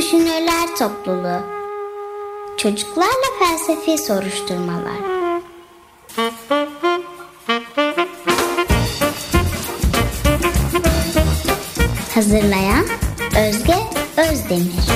Düşünürler Topluluğu Çocuklarla Felsefi Soruşturmalar Hazırlayan Özge Özdemir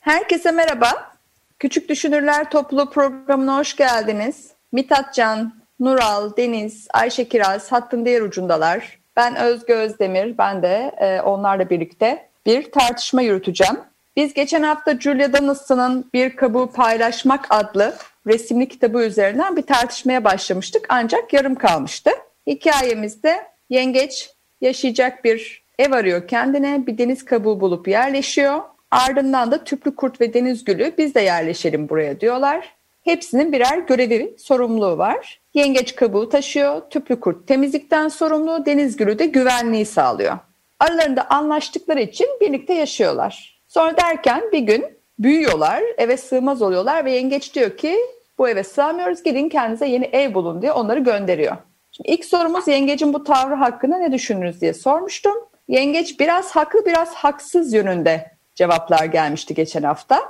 Herkese merhaba. Küçük Düşünürler Topluluğu programına hoş geldiniz. Mithat Can, Nural, Deniz, Ayşe Kiraz hattın diğer ucundalar. Ben Özge Özdemir, ben de e, onlarla birlikte bir tartışma yürüteceğim. Biz geçen hafta Julia Donaldson'ın Bir Kabuğu Paylaşmak adlı resimli kitabı üzerinden bir tartışmaya başlamıştık ancak yarım kalmıştı. Hikayemizde yengeç yaşayacak bir ev arıyor kendine, bir deniz kabuğu bulup yerleşiyor. Ardından da tüplü kurt ve deniz gülü biz de yerleşelim buraya diyorlar. Hepsinin birer görevi, sorumluluğu var. Yengeç kabuğu taşıyor, tüplü kurt temizlikten sorumlu, deniz gülü de güvenliği sağlıyor. Aralarında anlaştıkları için birlikte yaşıyorlar. Sonra derken bir gün büyüyorlar, eve sığmaz oluyorlar ve yengeç diyor ki bu eve sığamıyoruz gidin kendinize yeni ev bulun diye onları gönderiyor. Şimdi ilk sorumuz yengecin bu tavrı hakkında ne düşünürüz diye sormuştum. Yengeç biraz haklı biraz haksız yönünde cevaplar gelmişti geçen hafta.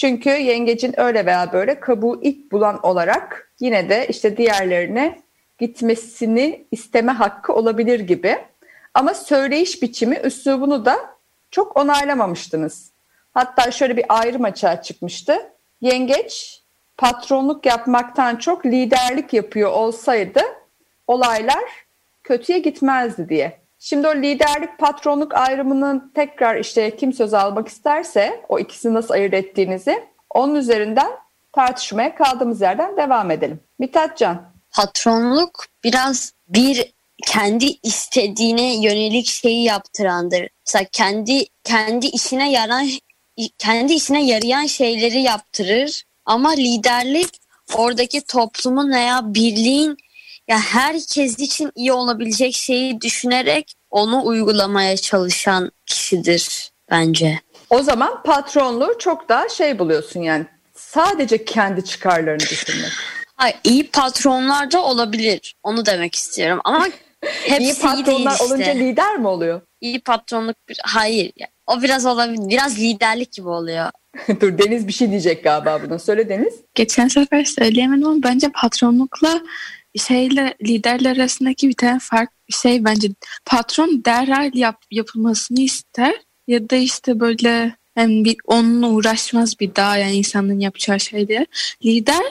Çünkü yengecin öyle veya böyle kabuğu ilk bulan olarak yine de işte diğerlerine gitmesini isteme hakkı olabilir gibi. Ama söyleyiş biçimi, üslubunu da çok onaylamamıştınız. Hatta şöyle bir ayrım açığa çıkmıştı. Yengeç patronluk yapmaktan çok liderlik yapıyor olsaydı olaylar kötüye gitmezdi diye. Şimdi o liderlik patronluk ayrımının tekrar işte kim söz almak isterse o ikisini nasıl ayırt ettiğinizi onun üzerinden tartışmaya kaldığımız yerden devam edelim. Mithat Can. Patronluk biraz bir kendi istediğine yönelik şeyi yaptırandır. Mesela kendi kendi işine yaran kendi işine yarayan şeyleri yaptırır ama liderlik oradaki toplumun veya birliğin ya herkes için iyi olabilecek şeyi düşünerek onu uygulamaya çalışan kişidir bence. O zaman patronluğu çok daha şey buluyorsun yani sadece kendi çıkarlarını düşünmek. Hayır, iyi patronlar da olabilir. Onu demek istiyorum ama hepsi iyi patronlar işte. olunca lider mi oluyor? İyi patronluk bir hayır. O biraz olabilir. Biraz liderlik gibi oluyor. Dur Deniz bir şey diyecek galiba buna. Söyle Deniz. Geçen sefer söyleyemedim ama bence patronlukla şeyle liderler arasındaki bir tane fark şey bence patron derhal yap, yapılmasını ister ya da işte böyle yani bir onunla uğraşmaz bir daha yani insanın yapacağı şeyler. Lider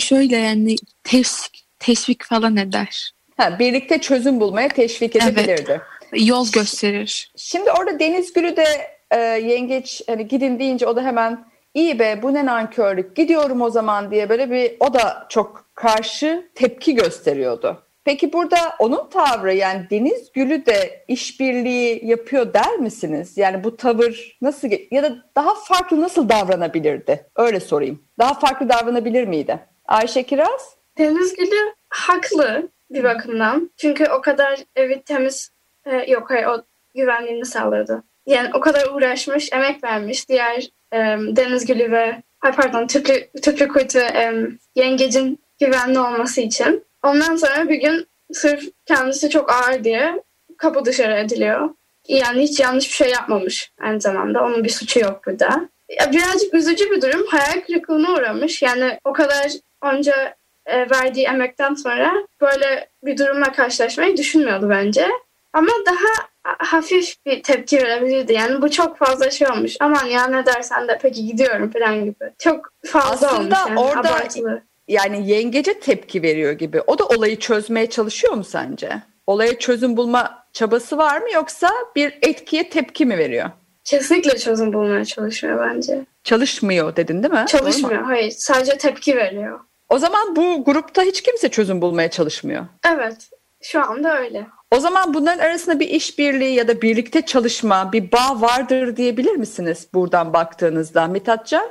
şöyle yani teşvik, teşvik falan eder. Ha, birlikte çözüm bulmaya teşvik edebilirdi. Evet. Yol gösterir. Şimdi orada Deniz Gülü de e, yengeç hani gidin deyince o da hemen iyi be bu ne nankörlük gidiyorum o zaman diye böyle bir o da çok karşı tepki gösteriyordu. Peki burada onun tavrı yani Deniz Gülü de işbirliği yapıyor der misiniz? Yani bu tavır nasıl ya da daha farklı nasıl davranabilirdi? Öyle sorayım. Daha farklı davranabilir miydi? Ayşe Kiraz? Deniz Gülü haklı bir bakımdan. Çünkü o kadar evi temiz e, yok hayır o güvenliğini sağladı. Yani o kadar uğraşmış, emek vermiş. Diğer e, Deniz Gülü ve pardon tüplü, tüplü kuytu e, yengecin güvenli olması için. Ondan sonra bir gün sırf kendisi çok ağır diye kapı dışarı ediliyor. Yani hiç yanlış bir şey yapmamış aynı zamanda. Onun bir suçu yok burada. Ya birazcık üzücü bir durum. Hayal kırıklığına uğramış. Yani o kadar onca e, verdiği emekten sonra böyle bir durumla karşılaşmayı düşünmüyordu bence. Ama daha hafif bir tepki verebilirdi. Yani bu çok fazla şey olmuş. Aman ya ne dersen de peki gidiyorum falan gibi. Çok fazla Aslında olmuş yani. orada Abartılı. Yani yengece tepki veriyor gibi. O da olayı çözmeye çalışıyor mu sence? Olaya çözüm bulma çabası var mı yoksa bir etkiye tepki mi veriyor? Kesinlikle çözüm bulmaya çalışıyor bence. Çalışmıyor dedin değil mi? Çalışmıyor. Hayır. Sadece tepki veriyor. O zaman bu grupta hiç kimse çözüm bulmaya çalışmıyor. Evet. Şu anda öyle. O zaman bunların arasında bir işbirliği ya da birlikte çalışma, bir bağ vardır diyebilir misiniz buradan baktığınızda Mithatcan?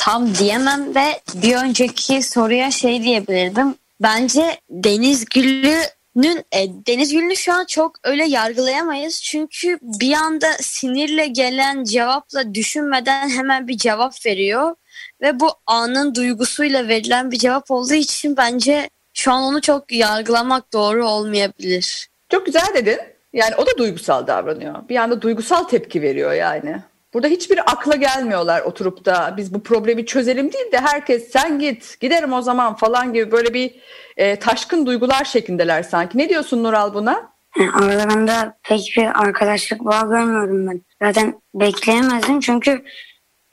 Tam diyemem ve bir önceki soruya şey diyebilirdim. Bence Deniz Gül'ünün e, Deniz Gül'ünü şu an çok öyle yargılayamayız. Çünkü bir anda sinirle gelen cevapla düşünmeden hemen bir cevap veriyor. Ve bu anın duygusuyla verilen bir cevap olduğu için bence şu an onu çok yargılamak doğru olmayabilir. Çok güzel dedin. Yani o da duygusal davranıyor. Bir anda duygusal tepki veriyor yani. Burada hiçbir akla gelmiyorlar oturup da biz bu problemi çözelim değil de herkes sen git giderim o zaman falan gibi böyle bir e, taşkın duygular şeklindeler sanki. Ne diyorsun Nural buna? Yani aralarında pek bir arkadaşlık bağı görmüyorum ben. Zaten bekleyemezdim çünkü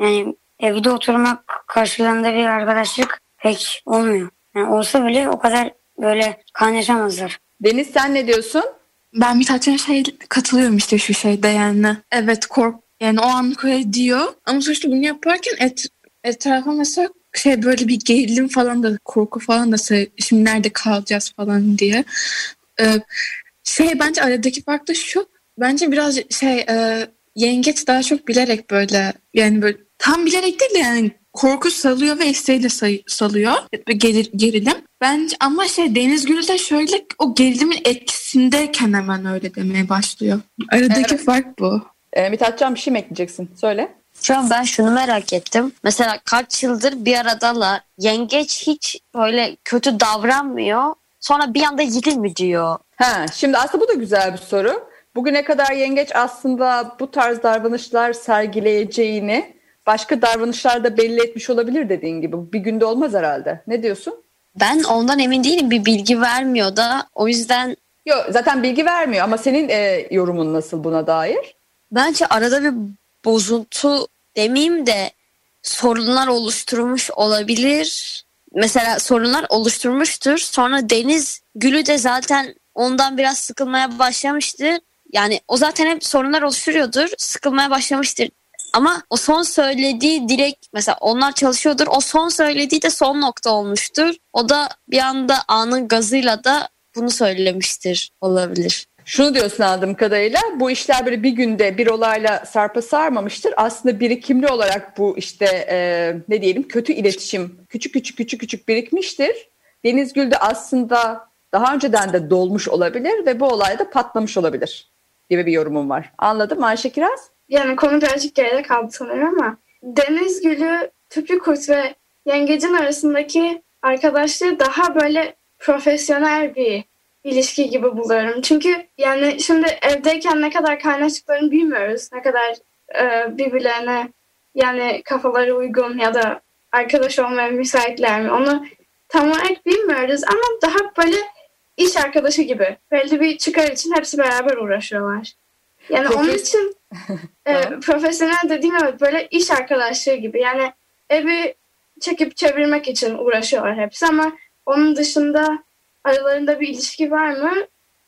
yani evde oturmak karşılığında bir arkadaşlık pek olmuyor. Yani olsa bile o kadar böyle kaynaşamazlar. Deniz sen ne diyorsun? Ben Mithat'ın şey katılıyorum işte şu şeyde yani. Evet kork yani o anlık öyle diyor ama sonuçta bunu yaparken et, etrafa mesela şey böyle bir gerilim falan da korku falan da şimdi nerede kalacağız falan diye. Ee, şey bence aradaki fark da şu. Bence biraz şey e, yengeç daha çok bilerek böyle yani böyle tam bilerek değil de yani korku salıyor ve isteğiyle salıyor gelir, gerilim. Bence ama şey Deniz Gül de şöyle o gerilimin etkisindeyken hemen öyle demeye başlıyor. Aradaki Evet. fark bu. E, Mithatcan bir şey mi ekleyeceksin? Söyle. Şu an ben şunu merak ettim. Mesela kaç yıldır bir aradalar. Yengeç hiç böyle kötü davranmıyor. Sonra bir anda yedi mi diyor. Ha, şimdi aslında bu da güzel bir soru. Bugüne kadar yengeç aslında bu tarz davranışlar sergileyeceğini başka davranışlarda belli etmiş olabilir dediğin gibi. Bir günde olmaz herhalde. Ne diyorsun? Ben ondan emin değilim. Bir bilgi vermiyor da. O yüzden Yok zaten bilgi vermiyor ama senin e, yorumun nasıl buna dair? Bence arada bir bozuntu demeyeyim de sorunlar oluşturmuş olabilir. Mesela sorunlar oluşturmuştur. Sonra Deniz Gülü de zaten ondan biraz sıkılmaya başlamıştır. Yani o zaten hep sorunlar oluşturuyordur. Sıkılmaya başlamıştır. Ama o son söylediği direkt mesela onlar çalışıyordur. O son söylediği de son nokta olmuştur. O da bir anda anın gazıyla da bunu söylemiştir olabilir. Şunu diyorsun anladığım kadarıyla bu işler böyle bir günde bir olayla sarpa sarmamıştır. Aslında birikimli olarak bu işte e, ne diyelim kötü iletişim küçük küçük küçük küçük birikmiştir. Deniz Gül de aslında daha önceden de dolmuş olabilir ve bu olayda patlamış olabilir gibi bir yorumum var. Anladın mı Ayşe Kiraz? Yani konu birazcık geride kaldı sanırım ama Deniz Gülü, Tüplü ve Yengecin arasındaki arkadaşlığı daha böyle profesyonel bir ilişki gibi buluyorum. Çünkü yani şimdi evdeyken ne kadar kaynaştıklarını bilmiyoruz. Ne kadar e, birbirlerine yani kafaları uygun ya da arkadaş olmaya müsaitler mi? Onu tam olarak bilmiyoruz ama daha böyle iş arkadaşı gibi. Belli bir çıkar için hepsi beraber uğraşıyorlar. Yani onun Profes- için e, profesyonel dediğim evet böyle iş arkadaşlığı gibi. Yani evi çekip çevirmek için uğraşıyorlar hepsi ama onun dışında aralarında bir ilişki var mı?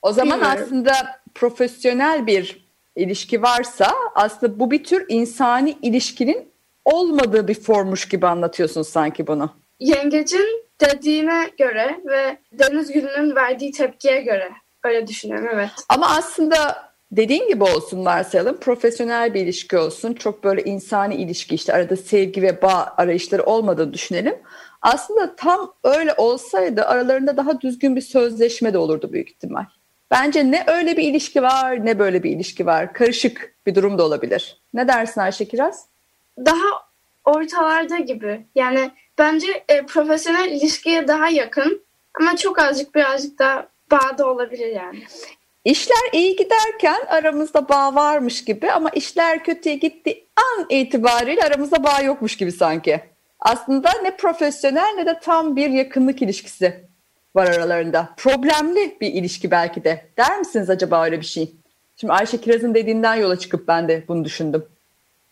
O zaman Bilmiyorum. aslında profesyonel bir ilişki varsa aslında bu bir tür insani ilişkinin olmadığı bir formmuş gibi anlatıyorsun sanki bunu. Yengecin dediğine göre ve Deniz Gül'ün verdiği tepkiye göre öyle düşünüyorum evet. Ama aslında dediğin gibi olsun varsayalım. Profesyonel bir ilişki olsun. Çok böyle insani ilişki işte arada sevgi ve bağ arayışları olmadığını düşünelim. Aslında tam öyle olsaydı aralarında daha düzgün bir sözleşme de olurdu büyük ihtimal. Bence ne öyle bir ilişki var ne böyle bir ilişki var. Karışık bir durum da olabilir. Ne dersin Ayşe Kiraz? Daha ortalarda gibi. Yani bence e, profesyonel ilişkiye daha yakın ama çok azıcık birazcık daha bağda olabilir yani. İşler iyi giderken aramızda bağ varmış gibi ama işler kötüye gitti an itibariyle aramızda bağ yokmuş gibi sanki. Aslında ne profesyonel ne de tam bir yakınlık ilişkisi var aralarında. Problemli bir ilişki belki de. Der misiniz acaba öyle bir şey? Şimdi Ayşe Kiraz'ın dediğinden yola çıkıp ben de bunu düşündüm.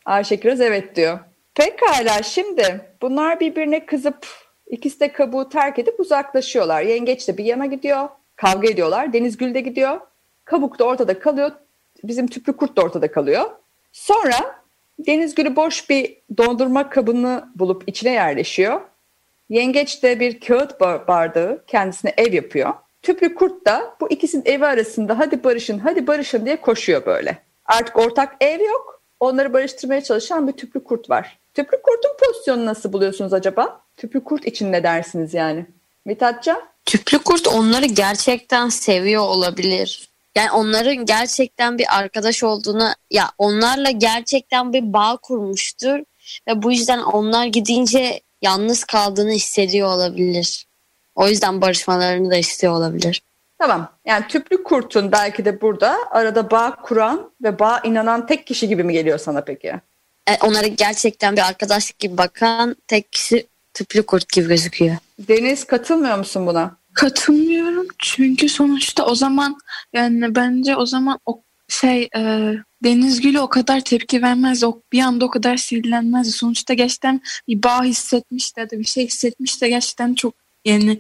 Ayşe Kiraz evet diyor. Pekala şimdi bunlar birbirine kızıp ikisi de kabuğu terk edip uzaklaşıyorlar. Yengeç de bir yana gidiyor. Kavga ediyorlar. Denizgül de gidiyor. Kabuk da ortada kalıyor. Bizim tüplü kurt da ortada kalıyor. Sonra Denizgül'ü boş bir dondurma kabını bulup içine yerleşiyor. Yengeç de bir kağıt ba- bardağı kendisine ev yapıyor. Tüplü kurt da bu ikisinin evi arasında hadi barışın hadi barışın diye koşuyor böyle. Artık ortak ev yok. Onları barıştırmaya çalışan bir tüplü kurt var. Tüplü kurtun pozisyonunu nasıl buluyorsunuz acaba? Tüplü kurt için ne dersiniz yani? Mithatcan? Tüplü kurt onları gerçekten seviyor olabilir. Yani onların gerçekten bir arkadaş olduğunu ya onlarla gerçekten bir bağ kurmuştur ve bu yüzden onlar gidince yalnız kaldığını hissediyor olabilir. O yüzden barışmalarını da istiyor olabilir. Tamam. Yani tüplü kurtun belki de burada arada bağ kuran ve bağ inanan tek kişi gibi mi geliyor sana peki? E, onlara gerçekten bir arkadaşlık gibi bakan tek kişi tüplü kurt gibi gözüküyor. Deniz katılmıyor musun buna? Katılmıyorum çünkü sonuçta o zaman yani bence o zaman o şey e, Deniz Gül'ü o kadar tepki vermez. O bir anda o kadar sinirlenmez. Sonuçta gerçekten bir bağ hissetmiş de ya da bir şey hissetmiş de gerçekten çok yani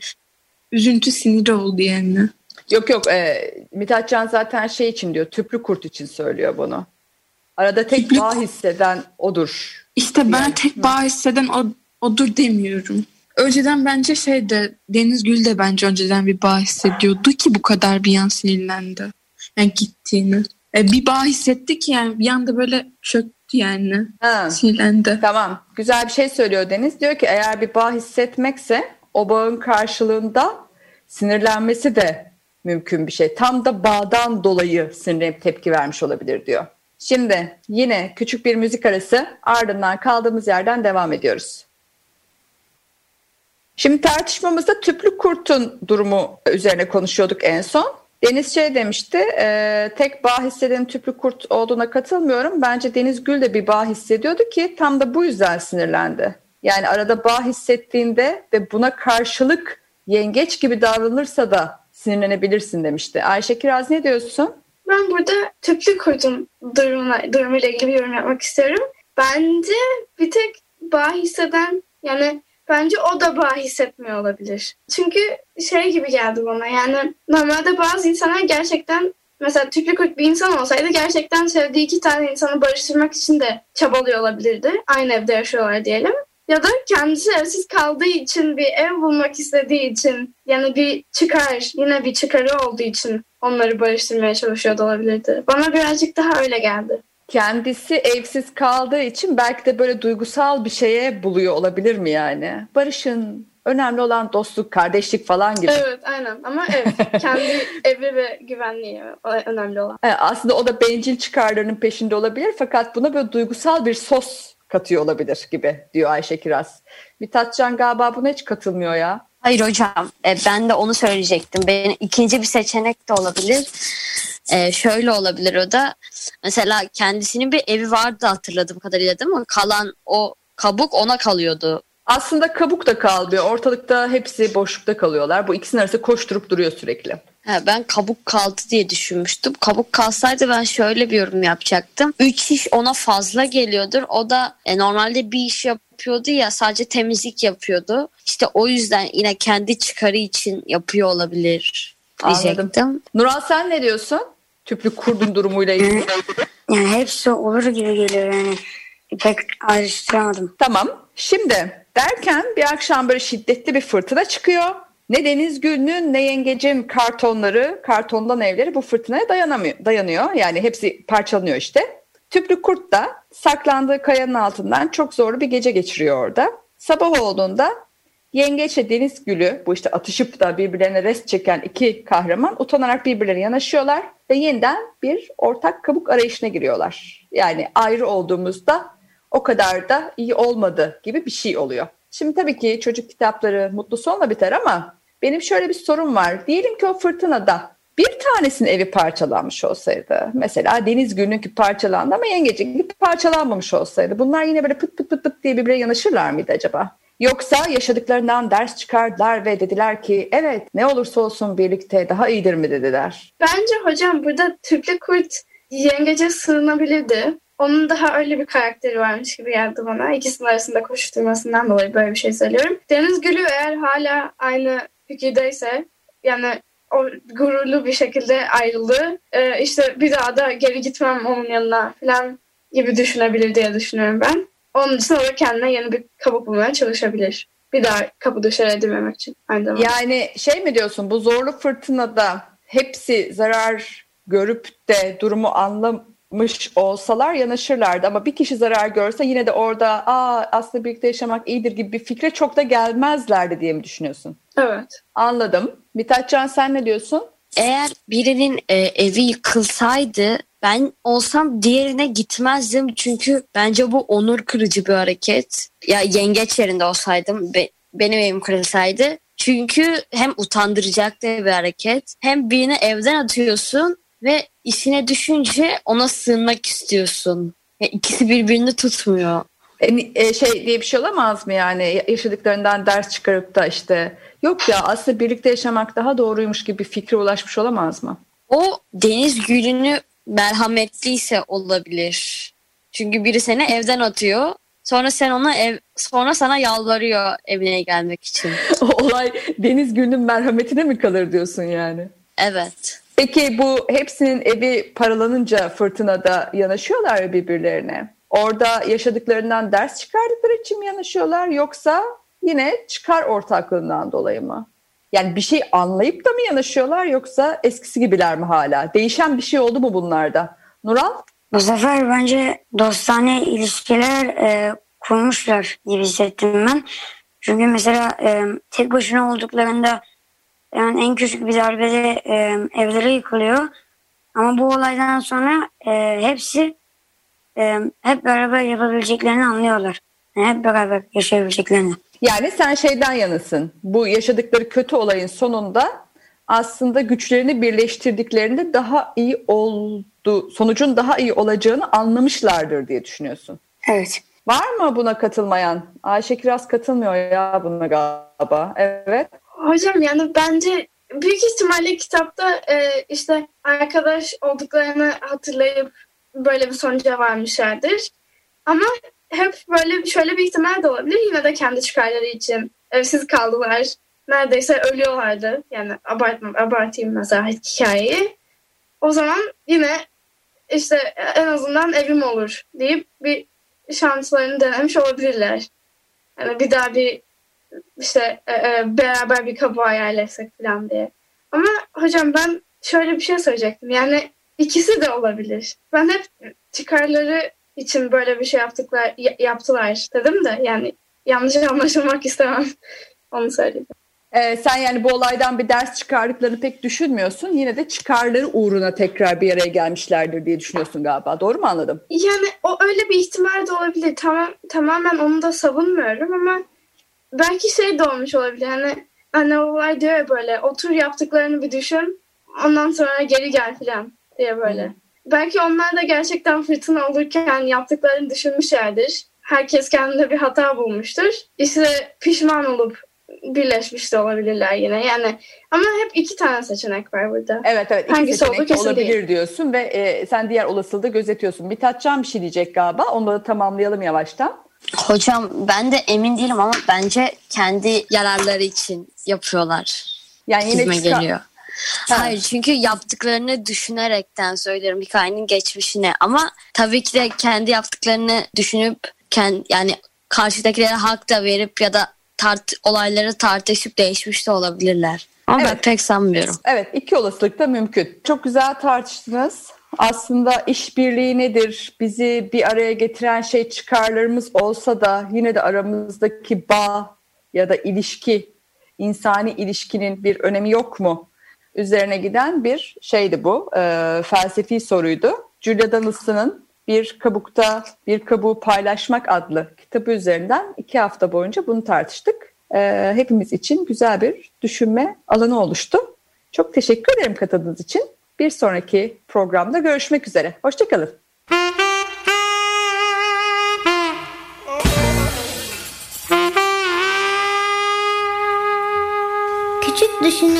üzüntü siniri oldu yani. Yok yok. E, Mithat Can zaten şey için diyor. Tüplü kurt için söylüyor bunu. Arada tek Tüplü- bağ hisseden odur. İşte ben Yani. tek bağ hisseden o, odur demiyorum. Önceden bence şey de Deniz Gül de bence önceden bir bağ hissediyordu ki bu kadar bir an sinirlendi. Yani gittiğini. E, bir bağ hissetti ki yani bir anda böyle çöktü yani. Ha. Sinirlendi. Tamam. Güzel bir şey söylüyor Deniz. Diyor ki eğer bir bağ hissetmekse o bağın karşılığında sinirlenmesi de mümkün bir şey. Tam da bağdan dolayı sinirlenip tepki vermiş olabilir diyor. Şimdi yine küçük bir müzik arası ardından kaldığımız yerden devam ediyoruz. Şimdi tartışmamızda tüplü kurtun durumu üzerine konuşuyorduk en son. Deniz şey demişti, e, tek bağ hisseden tüplü kurt olduğuna katılmıyorum. Bence Deniz Gül de bir bağ hissediyordu ki tam da bu yüzden sinirlendi. Yani arada bağ hissettiğinde ve buna karşılık yengeç gibi davranırsa da sinirlenebilirsin demişti. Ayşe Kiraz ne diyorsun? Ben burada tüplü kurtun durumuna, durumuyla ilgili bir yorum yapmak istiyorum. Bence bir tek bağ hisseden yani bence o da bağ hissetmiyor olabilir. Çünkü şey gibi geldi bana yani normalde bazı insanlar gerçekten mesela tüplü kurt bir insan olsaydı gerçekten sevdiği iki tane insanı barıştırmak için de çabalıyor olabilirdi. Aynı evde yaşıyorlar diyelim. Ya da kendisi evsiz kaldığı için bir ev bulmak istediği için yani bir çıkar yine bir çıkarı olduğu için onları barıştırmaya çalışıyor da olabilirdi. Bana birazcık daha öyle geldi. Kendisi evsiz kaldığı için belki de böyle duygusal bir şeye buluyor olabilir mi yani? Barışın, önemli olan dostluk, kardeşlik falan gibi. Evet aynen ama evet kendi evi ve güvenliği önemli olan. E, Aslında o da bencil çıkarlarının peşinde olabilir fakat buna böyle duygusal bir sos katıyor olabilir gibi diyor Ayşe Kiraz. Mithatcan galiba buna hiç katılmıyor ya. Hayır hocam e, ben de onu söyleyecektim. Benim ikinci bir seçenek de olabilir. E, şöyle olabilir o da mesela kendisinin bir evi vardı hatırladığım kadarıyla değil mi? Kalan o kabuk ona kalıyordu. Aslında kabuk da kalmıyor. Ortalıkta hepsi boşlukta kalıyorlar. Bu ikisinin arası koşturup duruyor sürekli. Ha, ben kabuk kaldı diye düşünmüştüm. Kabuk kalsaydı ben şöyle bir yorum yapacaktım. Üç iş ona fazla geliyordur. O da e, normalde bir iş yapıyordu ya sadece temizlik yapıyordu. İşte o yüzden yine kendi çıkarı için yapıyor olabilir Anladım. diyecektim. Nural sen ne diyorsun? Tüplü kurdun durumuyla ilgili. Yani hepsi olur gibi geliyor yani. Pek ayrıştıramadım. Tamam. Şimdi derken bir akşam böyle şiddetli bir fırtına çıkıyor. Ne Deniz Gül'ün ne Yengecin kartonları, kartondan evleri bu fırtınaya dayanamıyor, dayanıyor. Yani hepsi parçalanıyor işte. Tüplü kurt da saklandığı kayanın altından çok zorlu bir gece geçiriyor orada. Sabah olduğunda Yengeçle Deniz Gül'ü bu işte atışıp da birbirlerine rest çeken iki kahraman utanarak birbirlerine yanaşıyorlar ve yeniden bir ortak kabuk arayışına giriyorlar. Yani ayrı olduğumuzda o kadar da iyi olmadı gibi bir şey oluyor. Şimdi tabii ki çocuk kitapları mutlu sonla biter ama benim şöyle bir sorum var. Diyelim ki o fırtınada bir tanesinin evi parçalanmış olsaydı. Mesela Deniz Gül'ünki parçalandı ama Yengecik'inki parçalanmamış olsaydı. Bunlar yine böyle pıt pıt pıt pıt diye birbirine yanaşırlar mıydı acaba? Yoksa yaşadıklarından ders çıkardılar ve dediler ki evet ne olursa olsun birlikte daha iyidir mi dediler. Bence hocam burada tüplü kurt yengece sığınabilirdi. Onun daha öyle bir karakteri varmış gibi geldi bana. İkisinin arasında koşturmasından dolayı böyle bir şey söylüyorum. Deniz Gülü eğer hala aynı fikirdeyse yani o gururlu bir şekilde ayrıldı. Ee, işte bir daha da geri gitmem onun yanına falan gibi düşünebilir diye düşünüyorum ben. Onun için o da kendine yeni bir kabuk bulmaya çalışabilir. Bir daha kapı dışarı edilmemek için aynı zamanda. Yani şey mi diyorsun bu zorlu fırtınada hepsi zarar görüp de durumu anlamış olsalar yanaşırlardı ama bir kişi zarar görse yine de orada aa aslında birlikte yaşamak iyidir gibi bir fikre çok da gelmezlerdi diye mi düşünüyorsun? Evet. Anladım. Mithatcan sen ne diyorsun? Eğer birinin e, evi yıkılsaydı ben olsam diğerine gitmezdim çünkü bence bu onur kırıcı bir hareket. Ya yengeç yerinde olsaydım be- benim evim kırılsaydı Çünkü hem utandıracak da bir hareket hem birini evden atıyorsun ve işine düşünce ona sığınmak istiyorsun. Ya ikisi birbirini tutmuyor. E, e, şey diye bir şey olamaz mı yani yaşadıklarından ders çıkarıp da işte yok ya aslında birlikte yaşamak daha doğruymuş gibi bir fikre ulaşmış olamaz mı? O deniz gülünü merhametliyse olabilir. Çünkü biri seni evden atıyor. Sonra sen ona ev sonra sana yalvarıyor evine gelmek için. o olay deniz gülünün merhametine mi kalır diyorsun yani? Evet. Peki bu hepsinin evi paralanınca fırtınada yanaşıyorlar birbirlerine? Orada yaşadıklarından ders çıkardıkları için mi yanaşıyorlar yoksa yine çıkar ortaklığından dolayı mı? Yani bir şey anlayıp da mı yanaşıyorlar yoksa eskisi gibiler mi hala? Değişen bir şey oldu mu bunlarda? Nural? Bu sefer bence dostane ilişkiler e, kurmuşlar gibi hissettim ben. Çünkü mesela e, tek başına olduklarında yani en küçük bir darbede e, evleri yıkılıyor. Ama bu olaydan sonra e, hepsi e, hep beraber yapabileceklerini anlıyorlar. Yani hep beraber yaşayabileceklerini. Yani sen şeyden yanısın. Bu yaşadıkları kötü olayın sonunda aslında güçlerini birleştirdiklerinde daha iyi oldu, sonucun daha iyi olacağını anlamışlardır diye düşünüyorsun. Evet. Var mı buna katılmayan? Ayşe Kiraz katılmıyor ya buna galiba. Evet. Hocam yani bence büyük ihtimalle kitapta e, işte arkadaş olduklarını hatırlayıp böyle bir sonuca varmışlardır. Ama hep böyle şöyle bir ihtimal de olabilir. Yine de kendi çıkarları için evsiz kaldılar. Neredeyse ölüyorlardı. Yani abartma, abartayım mesela hikayeyi. O zaman yine işte en azından evim olur deyip bir şanslarını denemiş olabilirler. Yani bir daha bir işte e, e, beraber bir kabuğa yerleşsek falan diye. Ama hocam ben şöyle bir şey söyleyecektim. Yani ikisi de olabilir. Ben hep çıkarları için böyle bir şey yaptıklar yaptılar dedim de yani yanlış anlaşılmak istemem. Onu söyledim. Ee, sen yani bu olaydan bir ders çıkardıklarını pek düşünmüyorsun. Yine de çıkarları uğruna tekrar bir araya gelmişlerdir diye düşünüyorsun galiba. Doğru mu anladım? Yani o öyle bir ihtimal de olabilir. Tamam, tamamen onu da savunmuyorum ama belki şey de olmuş olabilir. Hani anne olay diyor ya böyle otur yaptıklarını bir düşün ondan sonra geri gel falan diye böyle. Belki onlar da gerçekten fırtına olurken yaptıklarını düşünmüşlerdir. Herkes kendinde bir hata bulmuştur. İşte pişman olup birleşmiş de olabilirler yine. Yani ama hep iki tane seçenek var burada. Evet evet. İki Hangisi seçenek olur, olabilir değil. diyorsun ve e, sen diğer olasılığı da gözetiyorsun. Mithatcan bir şey diyecek galiba. Onu da tamamlayalım yavaştan. Hocam ben de emin değilim ama bence kendi yararları için yapıyorlar. Yani yine çıkar- geliyor. Ha. Hayır çünkü yaptıklarını düşünerekten söylerim hikayenin geçmişine ama tabii ki de kendi yaptıklarını düşünüp kendi, yani karşıdakilere hak da verip ya da tart olayları tartışıp değişmiş de olabilirler. Ama evet. ben pek sanmıyorum. Evet iki olasılık da mümkün. Çok güzel tartıştınız. Aslında işbirliği nedir? Bizi bir araya getiren şey çıkarlarımız olsa da yine de aramızdaki bağ ya da ilişki, insani ilişkinin bir önemi yok mu? Üzerine giden bir şeydi bu. E, felsefi soruydu. Julia Donaldson'ın Bir Kabukta Bir Kabuğu Paylaşmak adlı kitabı üzerinden iki hafta boyunca bunu tartıştık. E, hepimiz için güzel bir düşünme alanı oluştu. Çok teşekkür ederim katıldığınız için. Bir sonraki programda görüşmek üzere. Hoşçakalın.